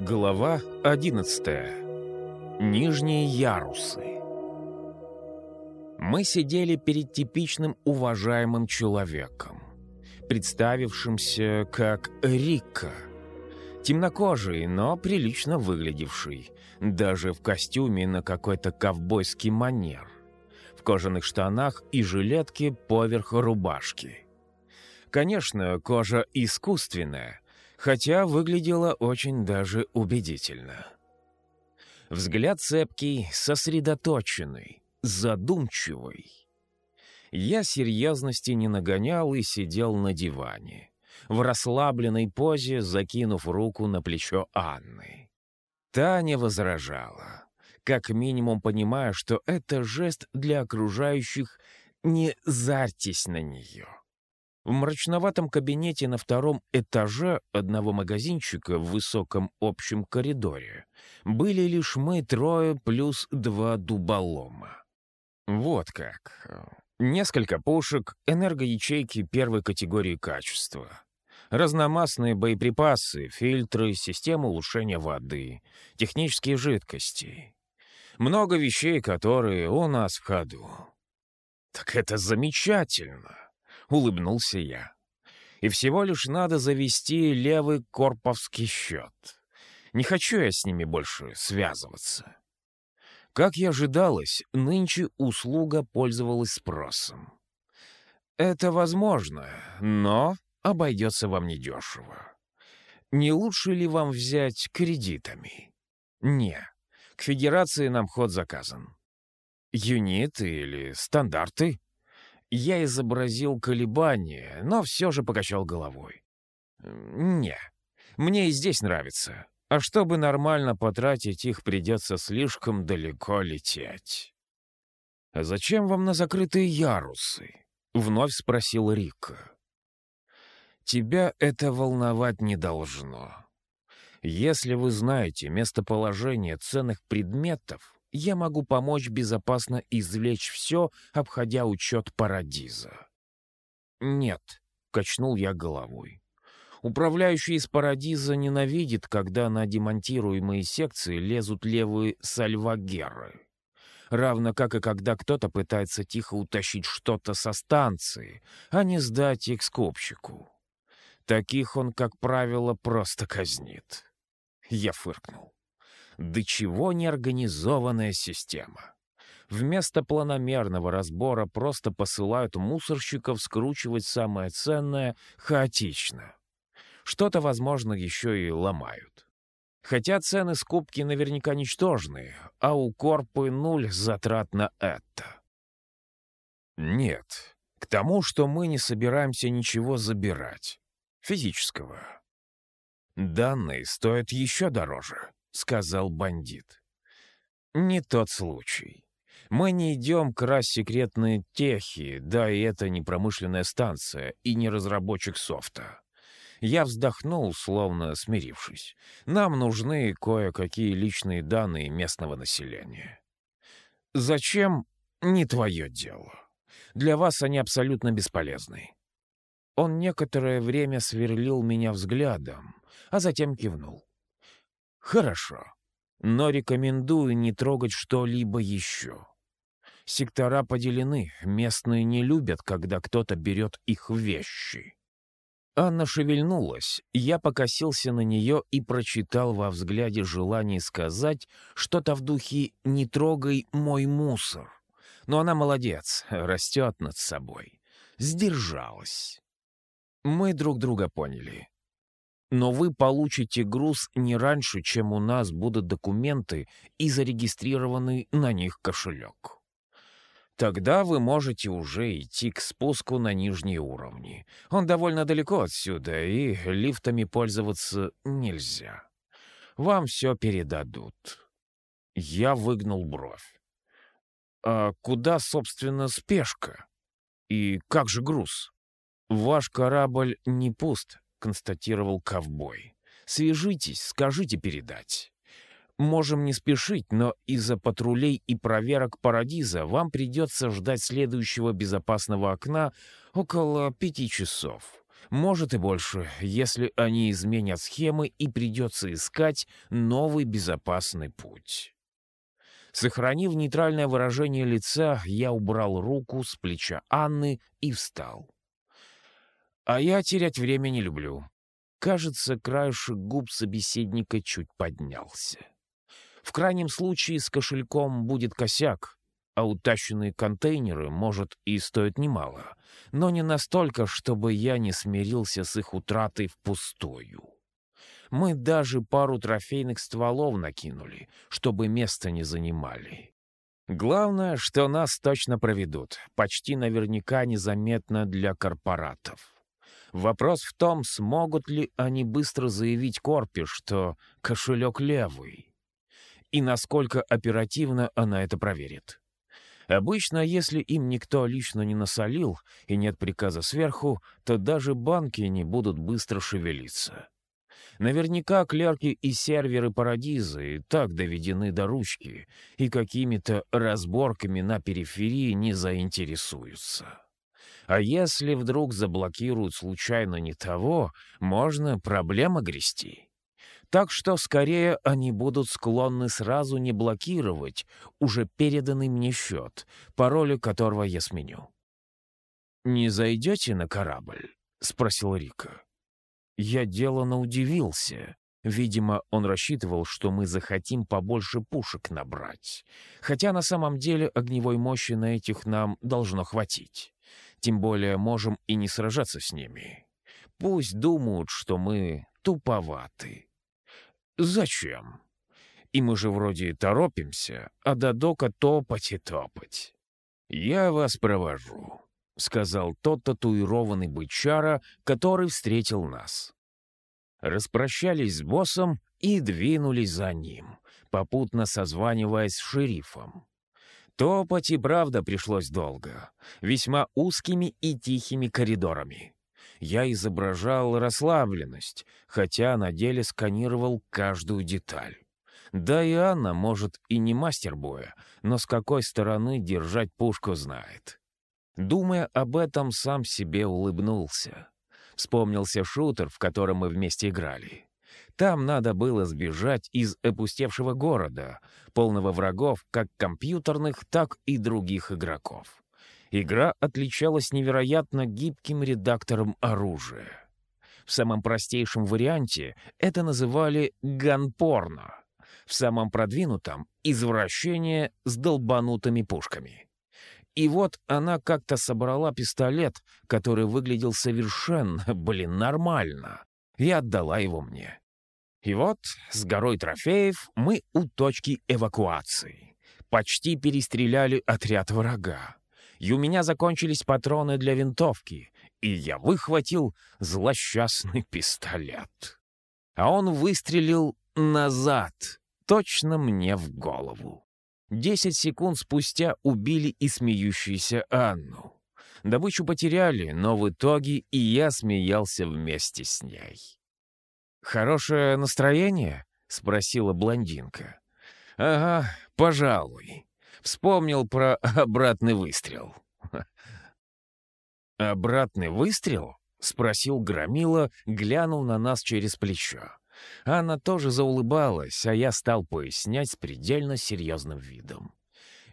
Глава 11. Нижние ярусы. Мы сидели перед типичным уважаемым человеком, представившимся как Рика. Темнокожий, но прилично выглядевший, даже в костюме на какой-то ковбойский манер, в кожаных штанах и жилетке поверх рубашки. Конечно, кожа искусственная — хотя выглядела очень даже убедительно. Взгляд цепкий, сосредоточенный, задумчивый. Я серьезности не нагонял и сидел на диване, в расслабленной позе, закинув руку на плечо Анны. Таня возражала, как минимум понимая, что это жест для окружающих «не зарьтесь на нее». В мрачноватом кабинете на втором этаже одного магазинчика в высоком общем коридоре были лишь мы трое плюс два дуболома. Вот как. Несколько пушек, энергоячейки первой категории качества. Разномастные боеприпасы, фильтры, система улучшения воды, технические жидкости. Много вещей, которые у нас в ходу. Так это замечательно. — улыбнулся я. «И всего лишь надо завести левый корповский счет. Не хочу я с ними больше связываться». Как и ожидалось, нынче услуга пользовалась спросом. «Это возможно, но обойдется вам недешево. Не лучше ли вам взять кредитами?» «Не, к Федерации нам ход заказан». «Юниты или стандарты?» Я изобразил колебания, но все же покачал головой. «Не, мне и здесь нравится. А чтобы нормально потратить их, придется слишком далеко лететь». «А зачем вам на закрытые ярусы?» — вновь спросил Рика. «Тебя это волновать не должно. Если вы знаете местоположение ценных предметов, я могу помочь безопасно извлечь все, обходя учет Парадиза. «Нет», — качнул я головой. Управляющий из Парадиза ненавидит, когда на демонтируемые секции лезут левые сальвагеры. Равно как и когда кто-то пытается тихо утащить что-то со станции, а не сдать их скупщику. Таких он, как правило, просто казнит. Я фыркнул. До чего неорганизованная система. Вместо планомерного разбора просто посылают мусорщиков скручивать самое ценное хаотично. Что-то, возможно, еще и ломают. Хотя цены скупки наверняка ничтожные, а у Корпы нуль затрат на это. Нет, к тому, что мы не собираемся ничего забирать. Физического. Данные стоят еще дороже. — сказал бандит. «Не тот случай. Мы не идем красть секретные техи, да и это не промышленная станция и не разработчик софта». Я вздохнул, словно смирившись. Нам нужны кое-какие личные данные местного населения. Зачем? Не твое дело. Для вас они абсолютно бесполезны. Он некоторое время сверлил меня взглядом, а затем кивнул. Хорошо. Но рекомендую не трогать что-либо еще. Сектора поделены, местные не любят, когда кто-то берет их вещи. Анна шевельнулась, я покосился на нее и прочитал во взгляде желание сказать что-то в духе «не трогай мой мусор». Но она молодец, растет над собой. Сдержалась. Мы друг друга поняли. Но вы получите груз не раньше, чем у нас будут документы и зарегистрированный на них кошелек. Тогда вы можете уже идти к спуску на нижние уровни. Он довольно далеко отсюда, и лифтами пользоваться нельзя. Вам все передадут. Я выгнул бровь. А куда, собственно, спешка? И как же груз? Ваш корабль не пуст, — констатировал ковбой. «Свяжитесь, скажите передать. Можем не спешить, но из-за патрулей и проверок Парадиза вам придется ждать следующего безопасного окна около пяти часов. Может и больше, если они изменят схемы и придется искать новый безопасный путь. Сохранив нейтральное выражение лица, я убрал руку с плеча Анны и встал. А я терять время не люблю. Кажется, краешек губ собеседника чуть поднялся. В крайнем случае с кошельком будет косяк, а утащенные контейнеры, может, и стоят немало, но не настолько, чтобы я не смирился с их утратой впустую. Мы даже пару трофейных стволов накинули, чтобы место не занимали. Главное, что нас точно проведут, почти наверняка незаметно для корпоратов. Вопрос в том, смогут ли они быстро заявить Корпе, что кошелек левый, и насколько оперативно она это проверит. Обычно, если им никто лично не насолил и нет приказа сверху, то даже банки не будут быстро шевелиться. Наверняка клерки и серверы Парадизы так доведены до ручки и какими-то разборками на периферии не заинтересуются. А если вдруг заблокируют случайно не того, можно проблемы грести. Так что скорее они будут склонны сразу не блокировать уже переданный мне счет, пароль которого я сменю. «Не зайдете на корабль?» — спросил Рика. Я делано удивился. Видимо, он рассчитывал, что мы захотим побольше пушек набрать. Хотя на самом деле огневой мощи на этих нам должно хватить. Тем более можем и не сражаться с ними. Пусть думают, что мы туповаты. Зачем? И мы же вроде торопимся, а до дока топать и топать. Я вас провожу, — сказал тот татуированный бычара, который встретил нас. Распрощались с боссом и двинулись за ним, попутно созваниваясь с шерифом. Топать и правда пришлось долго, весьма узкими и тихими коридорами. Я изображал расслабленность, хотя на деле сканировал каждую деталь. Да и Анна, может, и не мастер боя, но с какой стороны держать пушку знает. Думая об этом, сам себе улыбнулся. Вспомнился шутер, в котором мы вместе играли. Там надо было сбежать из опустевшего города, полного врагов как компьютерных, так и других игроков. Игра отличалась невероятно гибким редактором оружия. В самом простейшем варианте это называли ганпорно, в самом продвинутом — извращение с долбанутыми пушками. И вот она как-то собрала пистолет, который выглядел совершенно, блин, нормально, и отдала его мне. И вот с горой трофеев мы у точки эвакуации. Почти перестреляли отряд врага. И у меня закончились патроны для винтовки, и я выхватил злосчастный пистолет. А он выстрелил назад, точно мне в голову. Десять секунд спустя убили и смеющуюся Анну. Добычу потеряли, но в итоге и я смеялся вместе с ней. «Хорошее настроение?» — спросила блондинка. «Ага, пожалуй. Вспомнил про обратный выстрел». «Обратный выстрел?» — спросил Громила, глянул на нас через плечо. Она тоже заулыбалась, а я стал пояснять с предельно серьезным видом.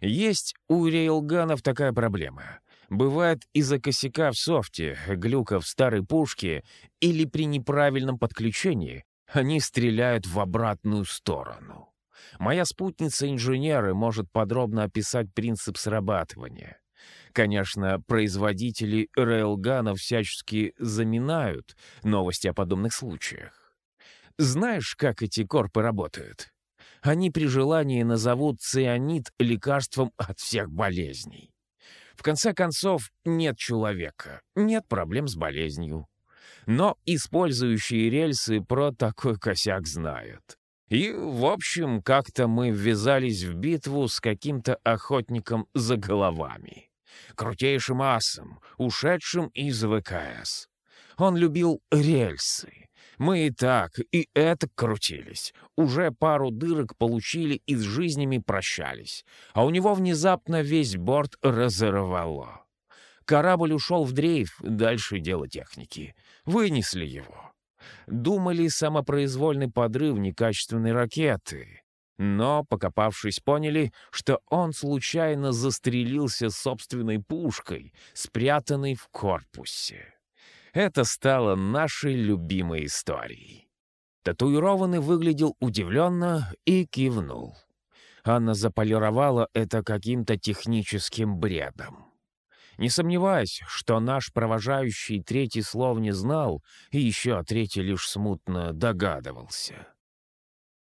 Есть у рейлганов такая проблема. Бывает из-за косяка в софте, глюка в старой пушке или при неправильном подключении они стреляют в обратную сторону. Моя спутница-инженер может подробно описать принцип срабатывания. Конечно, производители рейлганов всячески заминают новости о подобных случаях. Знаешь, как эти корпы работают? Они при желании назовут цианид лекарством от всех болезней. В конце концов, нет человека, нет проблем с болезнью. Но использующие рельсы про такой косяк знают. И, в общем, как-то мы ввязались в битву с каким-то охотником за головами. Крутейшим асом, ушедшим из ВКС. Он любил рельсы. Мы и так, и это крутились. Уже пару дырок получили и с жизнями прощались. А у него внезапно весь борт разорвало. Корабль ушел в дрейф, дальше дело техники. Вынесли его. Думали самопроизвольный подрыв некачественной ракеты. Но, покопавшись, поняли, что он случайно застрелился собственной пушкой, спрятанной в корпусе. Это стало нашей любимой историей. Татуированный выглядел удивленно и кивнул. Анна заполировала это каким-то техническим бредом. Не сомневаюсь, что наш провожающий третий слов не знал, и еще третий лишь смутно догадывался.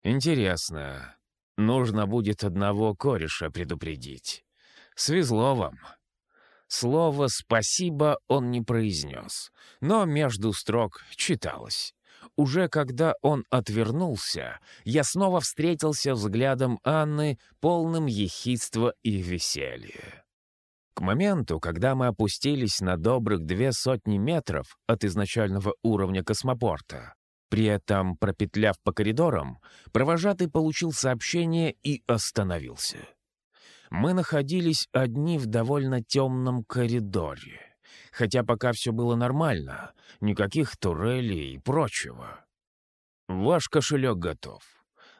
Интересно, нужно будет одного кореша предупредить. Свезло вам. Слово «спасибо» он не произнес, но между строк читалось. Уже когда он отвернулся, я снова встретился взглядом Анны, полным ехидства и веселья. К моменту, когда мы опустились на добрых две сотни метров от изначального уровня космопорта, при этом пропетляв по коридорам, провожатый получил сообщение и остановился. Мы находились одни в довольно темном коридоре. Хотя пока все было нормально, никаких турелей и прочего. Ваш кошелек готов.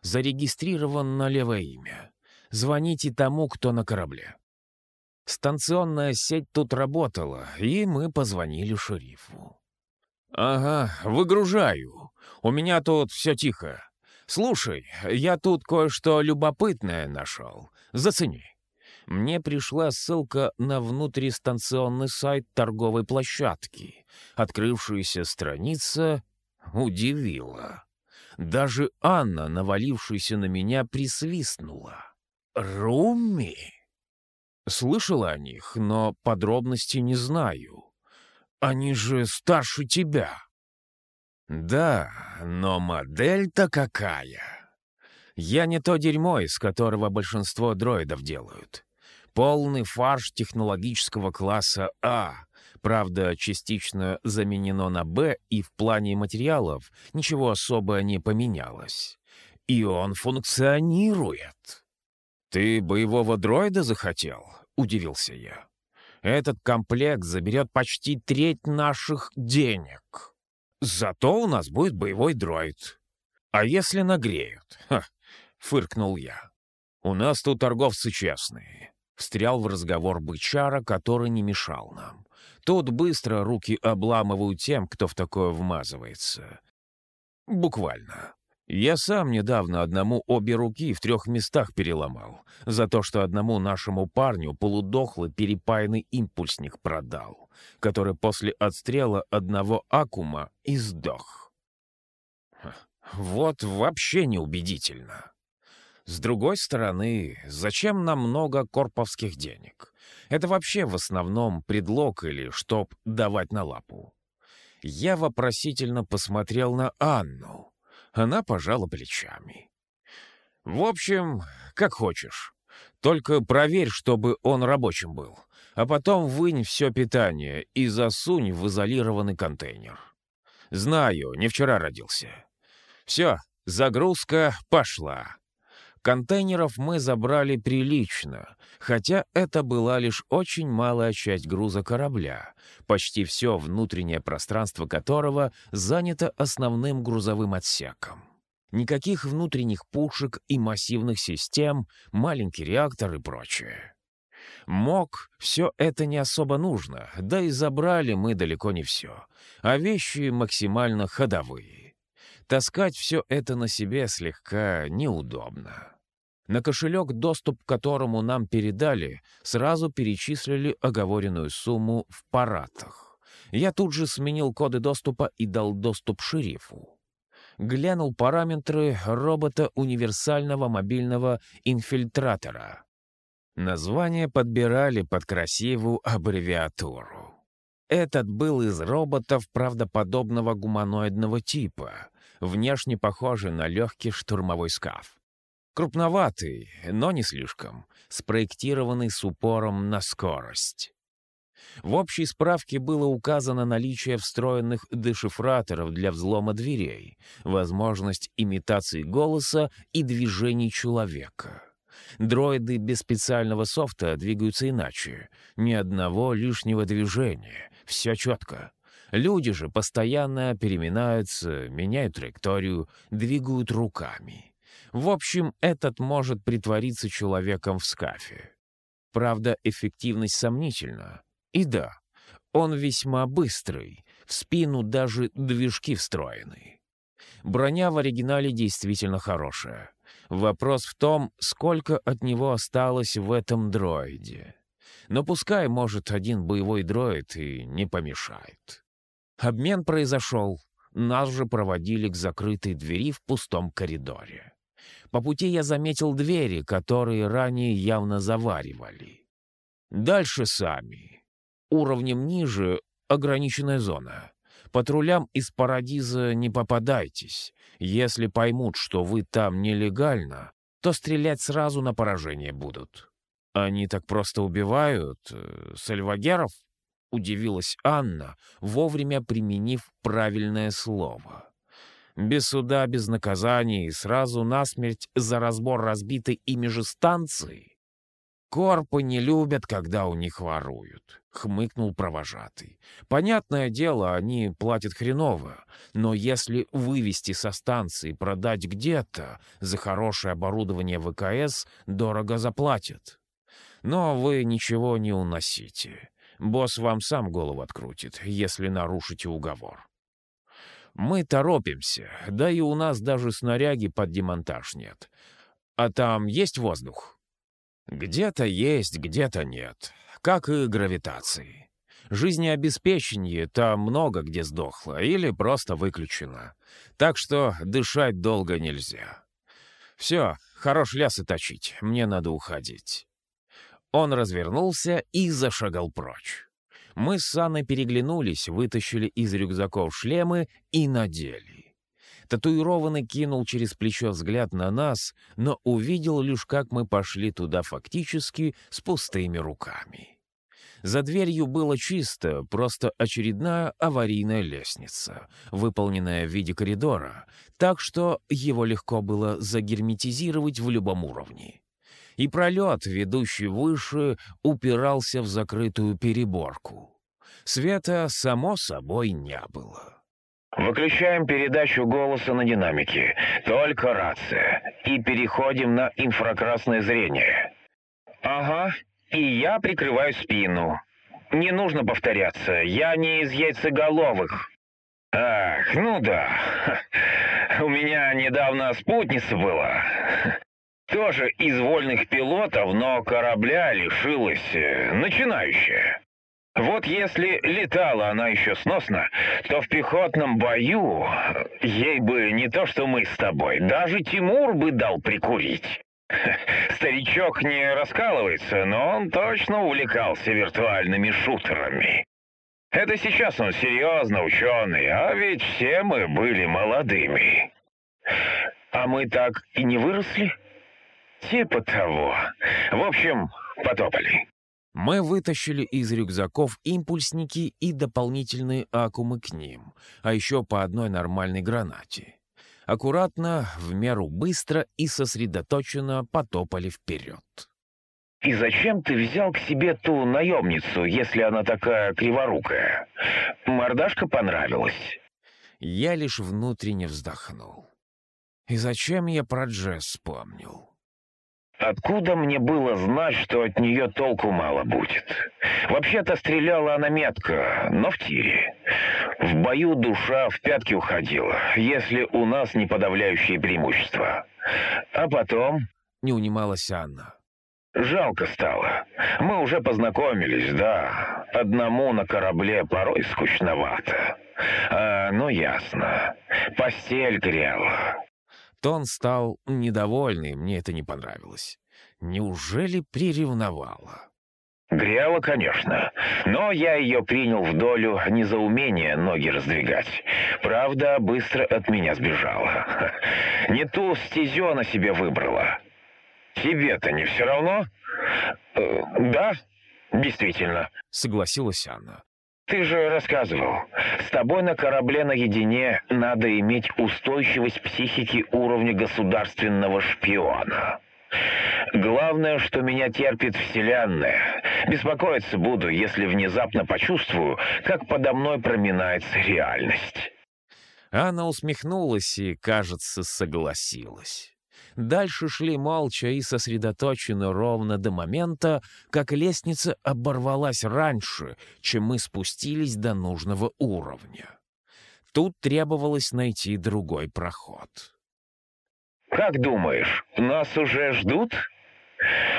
Зарегистрирован на левое имя. Звоните тому, кто на корабле. Станционная сеть тут работала, и мы позвонили шерифу. «Ага, выгружаю. У меня тут все тихо. Слушай, я тут кое-что любопытное нашел. Зацени». Мне пришла ссылка на внутристанционный сайт торговой площадки. Открывшаяся страница удивила. Даже Анна, навалившаяся на меня, присвистнула. «Руми?» Слышала о них, но подробностей не знаю. Они же старше тебя. Да, но модель-то какая. Я не то дерьмо, из которого большинство дроидов делают. Полный фарш технологического класса А. Правда, частично заменено на Б, и в плане материалов ничего особо не поменялось. И он функционирует. «Ты боевого дроида захотел?» — удивился я. «Этот комплект заберет почти треть наших денег. Зато у нас будет боевой дроид. А если нагреют?» Фыркнул я. «У нас тут торговцы честные». Встрял в разговор бычара, который не мешал нам. Тут быстро руки обламывают тем, кто в такое вмазывается. Буквально. Я сам недавно одному обе руки в трех местах переломал, за то, что одному нашему парню полудохлый перепаянный импульсник продал, который после отстрела одного акума и сдох. Вот вообще неубедительно. С другой стороны, зачем нам много корповских денег? Это вообще в основном предлог или чтоб давать на лапу. Я вопросительно посмотрел на Анну. Она пожала плечами. «В общем, как хочешь. Только проверь, чтобы он рабочим был. А потом вынь все питание и засунь в изолированный контейнер. Знаю, не вчера родился. Все, загрузка пошла. Контейнеров мы забрали прилично, хотя это была лишь очень малая часть груза корабля, почти все внутреннее пространство которого занято основным грузовым отсеком. Никаких внутренних пушек и массивных систем, маленький реактор и прочее. Мог, все это не особо нужно, да и забрали мы далеко не все, а вещи максимально ходовые. Таскать все это на себе слегка неудобно. На кошелек, доступ к которому нам передали, сразу перечислили оговоренную сумму в паратах. Я тут же сменил коды доступа и дал доступ шерифу. Глянул параметры робота универсального мобильного инфильтратора. Название подбирали под красивую аббревиатуру. Этот был из роботов правдоподобного гуманоидного типа, внешне похожий на легкий штурмовой скаф. Крупноватый, но не слишком, спроектированный с упором на скорость. В общей справке было указано наличие встроенных дешифраторов для взлома дверей, возможность имитации голоса и движений человека. Дроиды без специального софта двигаются иначе. Ни одного лишнего движения. Все четко. Люди же постоянно переминаются, меняют траекторию, двигают руками. В общем, этот может притвориться человеком в скафе. Правда, эффективность сомнительна. И да, он весьма быстрый, в спину даже движки встроены. Броня в оригинале действительно хорошая. Вопрос в том, сколько от него осталось в этом дроиде. Но пускай, может, один боевой дроид и не помешает. Обмен произошел. Нас же проводили к закрытой двери в пустом коридоре. По пути я заметил двери, которые ранее явно заваривали. Дальше сами. Уровнем ниже — ограниченная зона. Патрулям из Парадиза не попадайтесь. Если поймут, что вы там нелегально, то стрелять сразу на поражение будут. Они так просто убивают э, сальвагеров? Удивилась Анна, вовремя применив правильное слово. Без суда, без наказаний, и сразу насмерть за разбор разбитой ими же станции. Корпы не любят, когда у них воруют, — хмыкнул провожатый. Понятное дело, они платят хреново, но если вывести со станции продать где-то, за хорошее оборудование ВКС дорого заплатят. Но вы ничего не уносите. Босс вам сам голову открутит, если нарушите уговор. Мы торопимся, да и у нас даже снаряги под демонтаж нет. А там есть воздух? Где-то есть, где-то нет. Как и гравитации. Жизнеобеспечение там много где сдохло или просто выключено. Так что дышать долго нельзя. Все, хорош лясы точить, мне надо уходить. Он развернулся и зашагал прочь. Мы с Анной переглянулись, вытащили из рюкзаков шлемы и надели. Татуированный кинул через плечо взгляд на нас, но увидел лишь, как мы пошли туда фактически с пустыми руками. За дверью было чисто, просто очередная аварийная лестница, выполненная в виде коридора, так что его легко было загерметизировать в любом уровне. И пролет, ведущий выше, упирался в закрытую переборку. Света, само собой, не было. Выключаем передачу голоса на динамике. Только рация. И переходим на инфракрасное зрение. Ага. И я прикрываю спину. Не нужно повторяться. Я не из яйцеголовых. Ах, ну да. У меня недавно спутница была. Тоже из вольных пилотов, но корабля лишилась э, начинающая. Вот если летала она еще сносно, то в пехотном бою ей бы не то что мы с тобой, даже Тимур бы дал прикурить. Старичок не раскалывается, но он точно увлекался виртуальными шутерами. Это сейчас он серьезно ученый, а ведь все мы были молодыми. А мы так и не выросли? Типа того. В общем, потопали. Мы вытащили из рюкзаков импульсники и дополнительные аккумы к ним, а еще по одной нормальной гранате. Аккуратно, в меру быстро и сосредоточенно потопали вперед. «И зачем ты взял к себе ту наемницу, если она такая криворукая? Мордашка понравилась?» Я лишь внутренне вздохнул. И зачем я про Джесс вспомнил? Откуда мне было знать, что от нее толку мало будет? Вообще-то стреляла она метко, но в тире. В бою душа в пятки уходила, если у нас не подавляющее преимущество. А потом... Не унималась Анна. Жалко стало. Мы уже познакомились, да. Одному на корабле порой скучновато. А, ну ясно. Постель грела. Тон стал недовольный, мне это не понравилось. Неужели приревновала? Грела, конечно, но я ее принял в долю не за умение ноги раздвигать. Правда, быстро от меня сбежала. Не ту стезю она себе выбрала. Тебе-то не все равно? Э, да, действительно. Согласилась Анна. Ты же рассказывал, с тобой на корабле наедине надо иметь устойчивость психики уровня государственного шпиона. Главное, что меня терпит Вселенная. Беспокоиться буду, если внезапно почувствую, как подо мной проминается реальность». Она усмехнулась и, кажется, согласилась. Дальше шли молча и сосредоточенно ровно до момента, как лестница оборвалась раньше, чем мы спустились до нужного уровня. Тут требовалось найти другой проход. «Как думаешь, нас уже ждут?»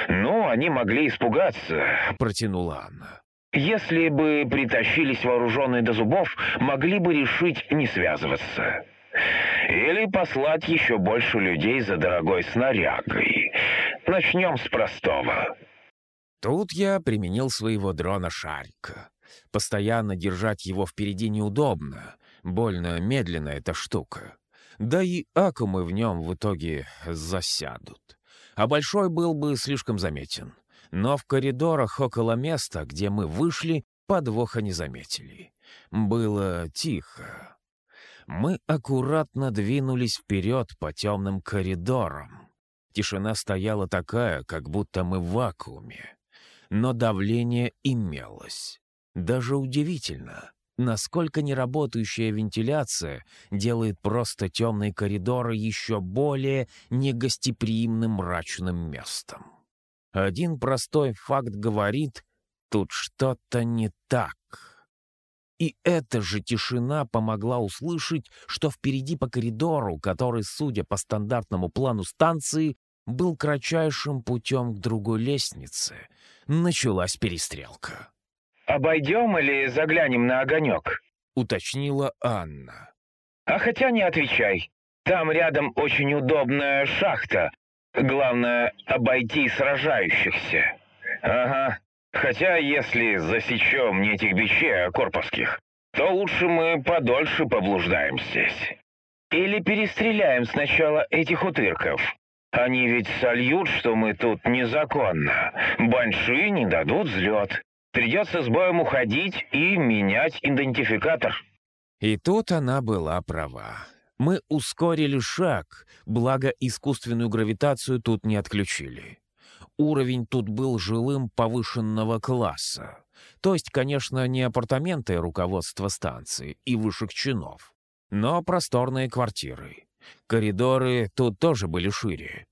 «Ну, они могли испугаться», — протянула Анна. «Если бы притащились вооруженные до зубов, могли бы решить не связываться. Или послать еще больше людей за дорогой снарягой. Начнем с простого». Тут я применил своего дрона-шарика. Постоянно держать его впереди неудобно. Больно медленная эта штука. Да и акумы в нем в итоге засядут а большой был бы слишком заметен. Но в коридорах около места, где мы вышли, подвоха не заметили. Было тихо. Мы аккуратно двинулись вперед по темным коридорам. Тишина стояла такая, как будто мы в вакууме. Но давление имелось. Даже удивительно насколько неработающая вентиляция делает просто темные коридоры еще более негостеприимным мрачным местом. Один простой факт говорит, тут что-то не так. И эта же тишина помогла услышать, что впереди по коридору, который, судя по стандартному плану станции, был кратчайшим путем к другой лестнице, началась перестрелка. «Обойдем или заглянем на огонек?» — уточнила Анна. «А хотя не отвечай. Там рядом очень удобная шахта. Главное — обойти сражающихся. Ага. Хотя если засечем не этих бичей, а корпусских, то лучше мы подольше поблуждаем здесь. Или перестреляем сначала этих утырков. Они ведь сольют, что мы тут незаконно. Банши не дадут взлет. Придется с боем уходить и менять идентификатор». И тут она была права. Мы ускорили шаг, благо искусственную гравитацию тут не отключили. Уровень тут был жилым повышенного класса. То есть, конечно, не апартаменты руководства станции и высших чинов, но просторные квартиры. Коридоры тут тоже были шире.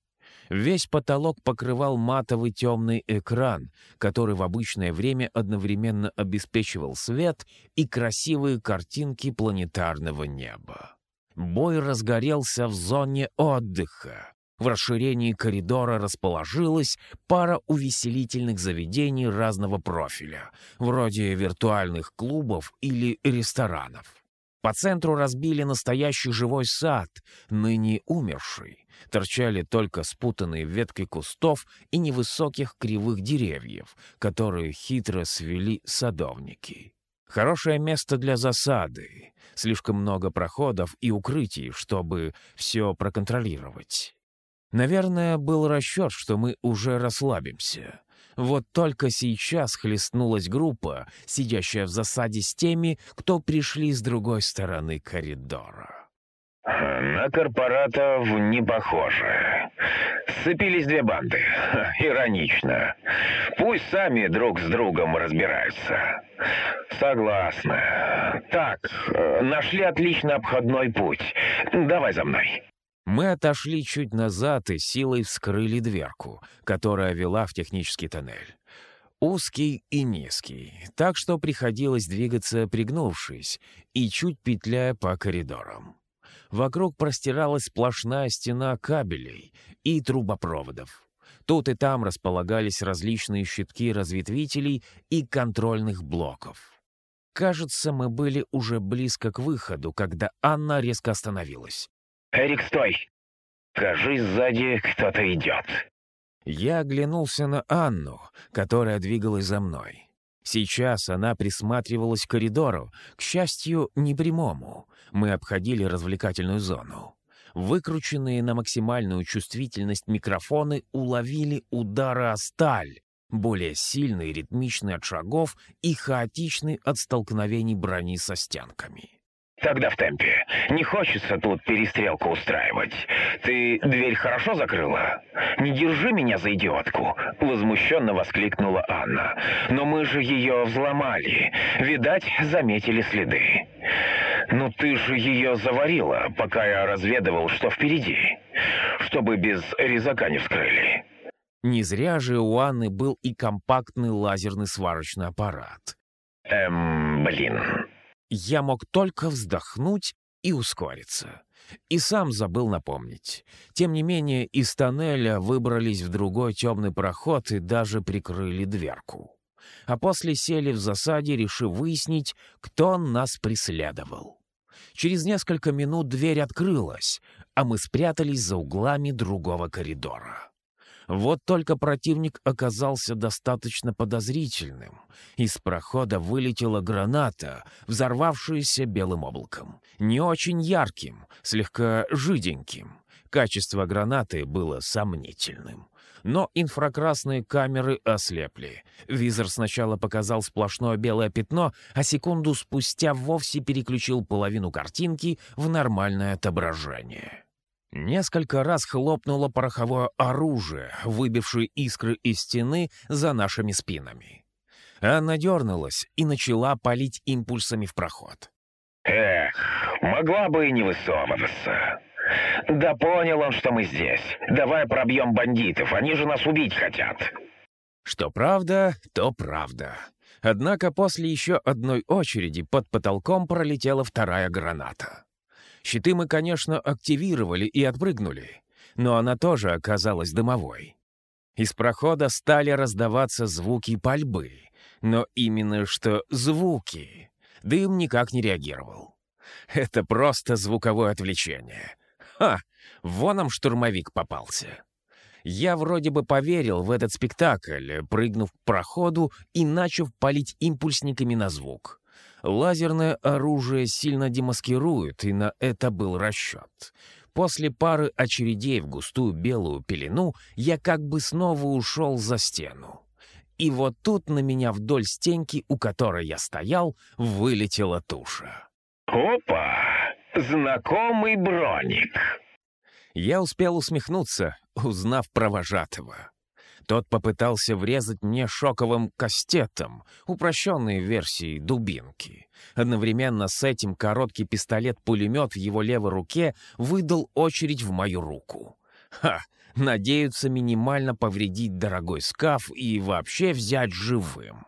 Весь потолок покрывал матовый темный экран, который в обычное время одновременно обеспечивал свет и красивые картинки планетарного неба. Бой разгорелся в зоне отдыха. В расширении коридора расположилась пара увеселительных заведений разного профиля, вроде виртуальных клубов или ресторанов. По центру разбили настоящий живой сад, ныне умерший. Торчали только спутанные ветки кустов и невысоких кривых деревьев, которые хитро свели садовники. Хорошее место для засады. Слишком много проходов и укрытий, чтобы все проконтролировать. Наверное, был расчет, что мы уже расслабимся. Вот только сейчас хлестнулась группа, сидящая в засаде с теми, кто пришли с другой стороны коридора. «На корпоратов не похоже. Сцепились две банды. Иронично. Пусть сами друг с другом разбираются. Согласна. Так, э, нашли отличный обходной путь. Давай за мной». Мы отошли чуть назад и силой вскрыли дверку, которая вела в технический тоннель. Узкий и низкий, так что приходилось двигаться пригнувшись и чуть петляя по коридорам. Вокруг простиралась сплошная стена кабелей и трубопроводов. Тут и там располагались различные щитки разветвителей и контрольных блоков. Кажется, мы были уже близко к выходу, когда Анна резко остановилась. «Эрик, стой! Кажись, сзади кто-то идет». Я оглянулся на Анну, которая двигалась за мной. Сейчас она присматривалась к коридору, к счастью, не прямому. Мы обходили развлекательную зону. Выкрученные на максимальную чувствительность микрофоны уловили удары о сталь, более сильный и ритмичный от шагов и хаотичный от столкновений брони со стенками. Тогда в темпе. Не хочется тут перестрелку устраивать. Ты дверь хорошо закрыла? Не держи меня за идиотку, возмущенно воскликнула Анна. Но мы же ее взломали. Видать, заметили следы. Ну ты же ее заварила, пока я разведывал, что впереди. Чтобы без резака не вскрыли. Не зря же у Анны был и компактный лазерный сварочный аппарат. Эм, блин. Я мог только вздохнуть и ускориться. И сам забыл напомнить. Тем не менее, из тоннеля выбрались в другой темный проход и даже прикрыли дверку. А после сели в засаде, решив выяснить, кто нас преследовал. Через несколько минут дверь открылась, а мы спрятались за углами другого коридора. Вот только противник оказался достаточно подозрительным. Из прохода вылетела граната, взорвавшаяся белым облаком. Не очень ярким, слегка жиденьким. Качество гранаты было сомнительным. Но инфракрасные камеры ослепли. Визор сначала показал сплошное белое пятно, а секунду спустя вовсе переключил половину картинки в нормальное отображение. Несколько раз хлопнуло пороховое оружие, выбившее искры из стены за нашими спинами. Она дернулась и начала палить импульсами в проход. Эх, могла бы и не высовываться. Да понял он, что мы здесь. Давай пробьем бандитов, они же нас убить хотят. Что правда, то правда. Однако после еще одной очереди под потолком пролетела вторая граната. Щиты мы, конечно, активировали и отпрыгнули, но она тоже оказалась дымовой. Из прохода стали раздаваться звуки пальбы, но именно что звуки. Дым никак не реагировал. Это просто звуковое отвлечение. Ха! Вон нам штурмовик попался. Я вроде бы поверил в этот спектакль, прыгнув к проходу и начав палить импульсниками на звук. Лазерное оружие сильно демаскирует, и на это был расчет. После пары очередей в густую белую пелену я как бы снова ушел за стену. И вот тут на меня вдоль стенки, у которой я стоял, вылетела туша. «Опа! Знакомый броник!» Я успел усмехнуться, узнав провожатого. Тот попытался врезать мне шоковым кастетом, упрощенной версией дубинки. Одновременно с этим короткий пистолет-пулемет в его левой руке выдал очередь в мою руку. Ха! Надеются минимально повредить дорогой скаф и вообще взять живым.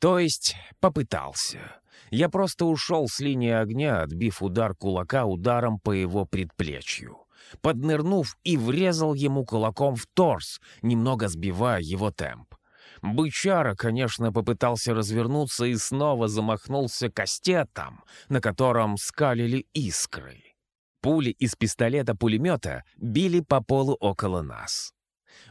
То есть попытался. Я просто ушел с линии огня, отбив удар кулака ударом по его предплечью поднырнув и врезал ему кулаком в торс, немного сбивая его темп. Бычара, конечно, попытался развернуться и снова замахнулся кастетом, на котором скалили искры. Пули из пистолета-пулемета били по полу около нас.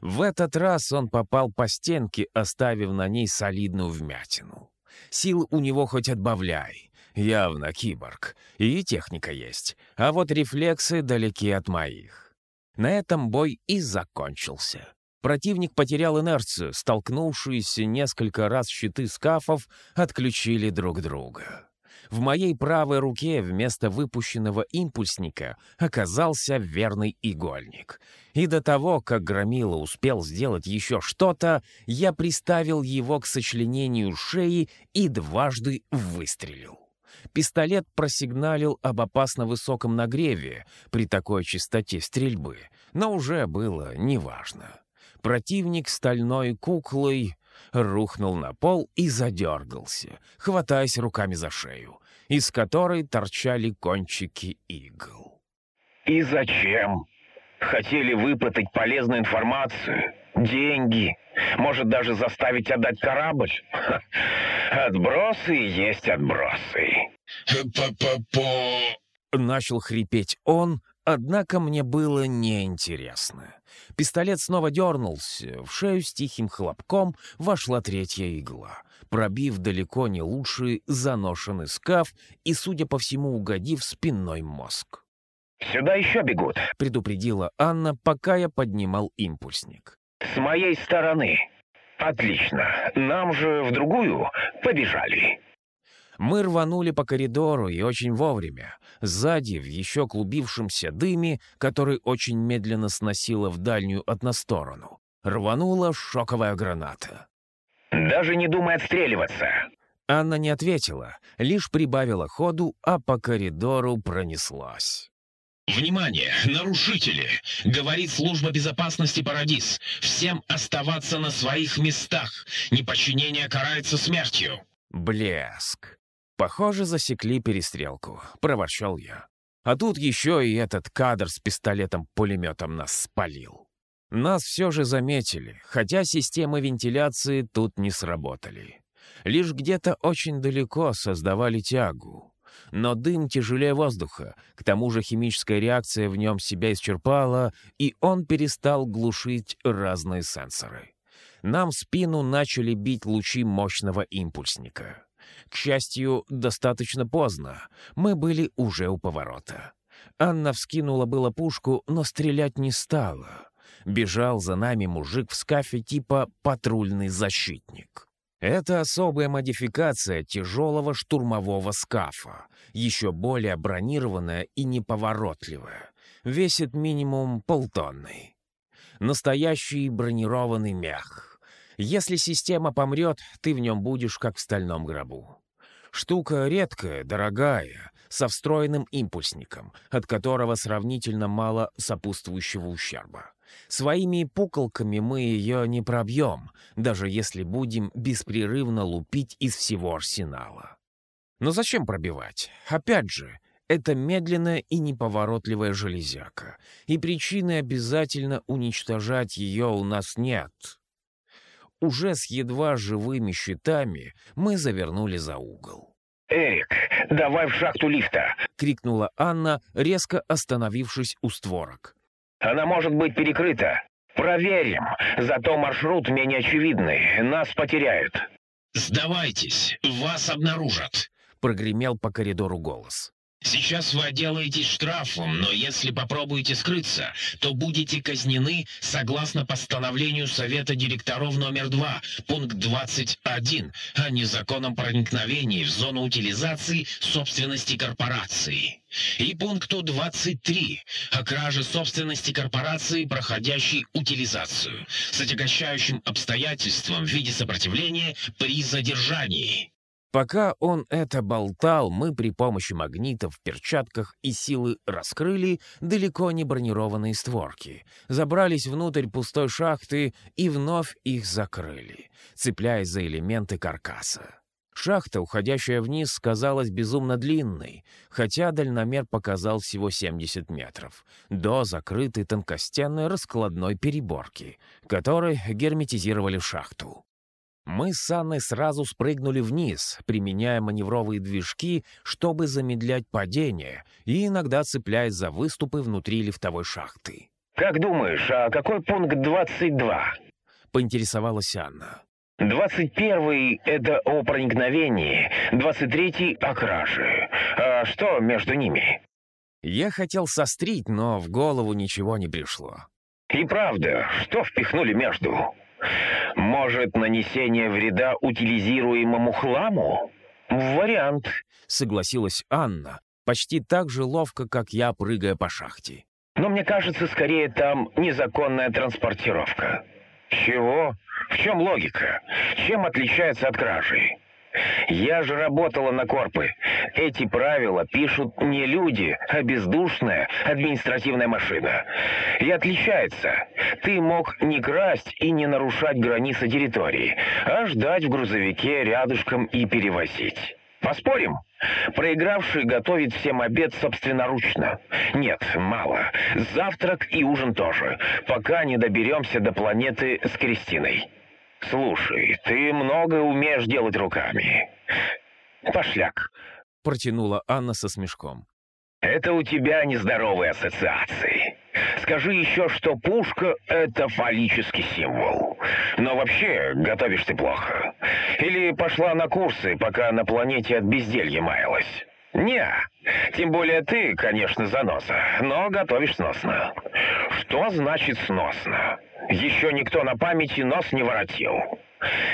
В этот раз он попал по стенке, оставив на ней солидную вмятину. Сил у него хоть отбавляй. Явно киборг. И техника есть. А вот рефлексы далеки от моих. На этом бой и закончился. Противник потерял инерцию, столкнувшиеся несколько раз щиты скафов отключили друг друга. В моей правой руке вместо выпущенного импульсника оказался верный игольник. И до того, как Громила успел сделать еще что-то, я приставил его к сочленению шеи и дважды выстрелил. Пистолет просигналил об опасно высоком нагреве при такой частоте стрельбы, но уже было неважно. Противник стальной куклой рухнул на пол и задергался, хватаясь руками за шею, из которой торчали кончики игл. «И зачем? Хотели выплатить полезную информацию, деньги, может даже заставить отдать корабль? Отбросы есть отбросы». Начал хрипеть он, однако мне было неинтересно. Пистолет снова дернулся, в шею с тихим хлопком вошла третья игла, пробив далеко не лучший заношенный скаф и, судя по всему, угодив спинной мозг. «Сюда еще бегут», — предупредила Анна, пока я поднимал импульсник. «С моей стороны. Отлично. Нам же в другую побежали». Мы рванули по коридору и очень вовремя. Сзади, в еще клубившемся дыме, который очень медленно сносило в дальнюю от нас сторону, рванула шоковая граната. «Даже не думай отстреливаться!» Анна не ответила, лишь прибавила ходу, а по коридору пронеслась. «Внимание! Нарушители!» — говорит служба безопасности «Парадис». «Всем оставаться на своих местах. Неподчинение карается смертью». Блеск. Похоже, засекли перестрелку, проворчал я. А тут еще и этот кадр с пистолетом-пулеметом нас спалил. Нас все же заметили, хотя системы вентиляции тут не сработали. Лишь где-то очень далеко создавали тягу. Но дым тяжелее воздуха, к тому же химическая реакция в нем себя исчерпала, и он перестал глушить разные сенсоры. Нам в спину начали бить лучи мощного импульсника. К счастью, достаточно поздно. Мы были уже у поворота. Анна вскинула было пушку, но стрелять не стала. Бежал за нами мужик в скафе типа «патрульный защитник». Это особая модификация тяжелого штурмового скафа, еще более бронированная и неповоротливая. Весит минимум полтонны. Настоящий бронированный мех. Если система помрет, ты в нем будешь как в стальном гробу. Штука редкая, дорогая, со встроенным импульсником, от которого сравнительно мало сопутствующего ущерба. Своими пуколками мы ее не пробьем, даже если будем беспрерывно лупить из всего арсенала. Но зачем пробивать? Опять же, это медленная и неповоротливая железяка, и причины обязательно уничтожать ее у нас нет. Уже с едва живыми щитами мы завернули за угол. «Эрик, давай в шахту лифта!» — крикнула Анна, резко остановившись у створок. Она может быть перекрыта. Проверим. Зато маршрут менее очевидный. Нас потеряют. «Сдавайтесь, вас обнаружат», — прогремел по коридору голос. Сейчас вы отделаетесь штрафом, но если попробуете скрыться, то будете казнены согласно постановлению Совета директоров номер 2, пункт 21, о незаконном проникновении в зону утилизации собственности корпорации. И пункту 23 о краже собственности корпорации, проходящей утилизацию, с отягощающим обстоятельством в виде сопротивления при задержании. Пока он это болтал, мы при помощи магнитов в перчатках и силы раскрыли далеко не бронированные створки, забрались внутрь пустой шахты и вновь их закрыли, цепляясь за элементы каркаса. Шахта, уходящая вниз, казалась безумно длинной, хотя дальномер показал всего 70 метров, до закрытой тонкостенной раскладной переборки, которой герметизировали шахту. Мы с Анной сразу спрыгнули вниз, применяя маневровые движки, чтобы замедлять падение и иногда цепляясь за выступы внутри лифтовой шахты. «Как думаешь, а какой пункт 22?» — поинтересовалась Анна. «Двадцать первый — это о проникновении, двадцать третий — о краже. А что между ними?» Я хотел сострить, но в голову ничего не пришло. «И правда, что впихнули между?» Может, нанесение вреда утилизируемому хламу? Вариант. Согласилась Анна, почти так же ловко, как я, прыгая по шахте. Но мне кажется, скорее там незаконная транспортировка. Чего? В чем логика? Чем отличается от кражи? Я же работала на корпы. Эти правила пишут не люди, а бездушная административная машина. И отличается. Ты мог не красть и не нарушать границы территории, а ждать в грузовике рядышком и перевозить. Поспорим? Проигравший готовит всем обед собственноручно. Нет, мало. Завтрак и ужин тоже, пока не доберемся до планеты с Кристиной. «Слушай, ты много умеешь делать руками. Пошляк!» — протянула Анна со смешком. «Это у тебя нездоровые ассоциации. Скажи еще, что пушка — это фаллический символ. Но вообще готовишь ты плохо. Или пошла на курсы, пока на планете от безделья маялась». «Не, тем более ты, конечно, заноса, но готовишь сносно». «Что значит сносно?» Еще никто на памяти нос не воротил.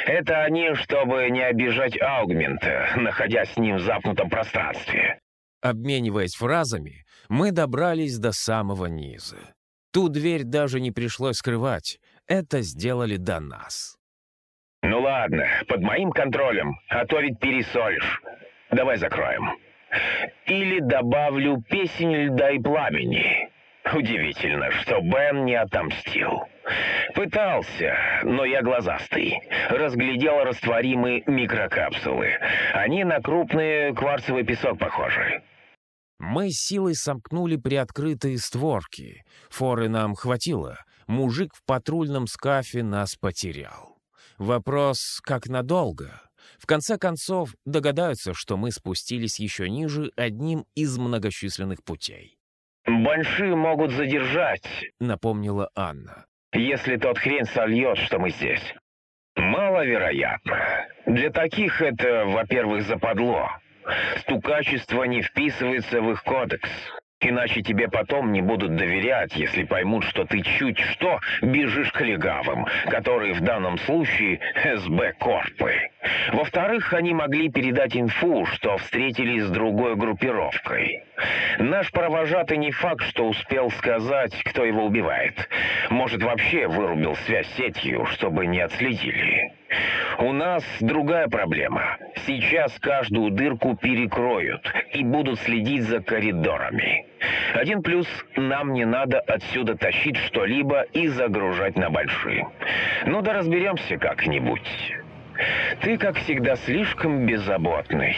Это они, чтобы не обижать Аугмента, находясь с ним в запнутом пространстве. Обмениваясь фразами, мы добрались до самого низа. Ту дверь даже не пришлось скрывать. Это сделали до нас. Ну ладно, под моим контролем, а то ведь пересолишь. Давай закроем. Или добавлю песень льда и пламени. Удивительно, что Бен не отомстил. Пытался, но я глазастый. Разглядел растворимые микрокапсулы. Они на крупный кварцевый песок похожи. Мы силой сомкнули приоткрытые створки. Форы нам хватило. Мужик в патрульном скафе нас потерял. Вопрос, как надолго? В конце концов, догадаются, что мы спустились еще ниже одним из многочисленных путей. «Банши могут задержать», — напомнила Анна. «Если тот хрень сольет, что мы здесь». «Маловероятно. Для таких это, во-первых, западло. Стукачество не вписывается в их кодекс. Иначе тебе потом не будут доверять, если поймут, что ты чуть что бежишь к легавым, которые в данном случае СБ Корпы. Во-вторых, они могли передать инфу, что встретились с другой группировкой. Наш провожатый не факт, что успел сказать, кто его убивает. Может, вообще вырубил связь сетью, чтобы не отследили. У нас другая проблема. Сейчас каждую дырку перекроют и будут следить за коридорами. Один плюс – нам не надо отсюда тащить что-либо и загружать на большие. Ну да разберемся как-нибудь. Ты, как всегда, слишком беззаботный.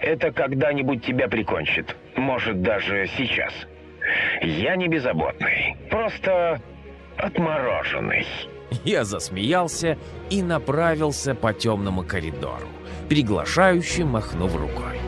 Это когда-нибудь тебя прикончит. Может, даже сейчас. Я не беззаботный. Просто отмороженный. Я засмеялся и направился по темному коридору, приглашающе махнув рукой.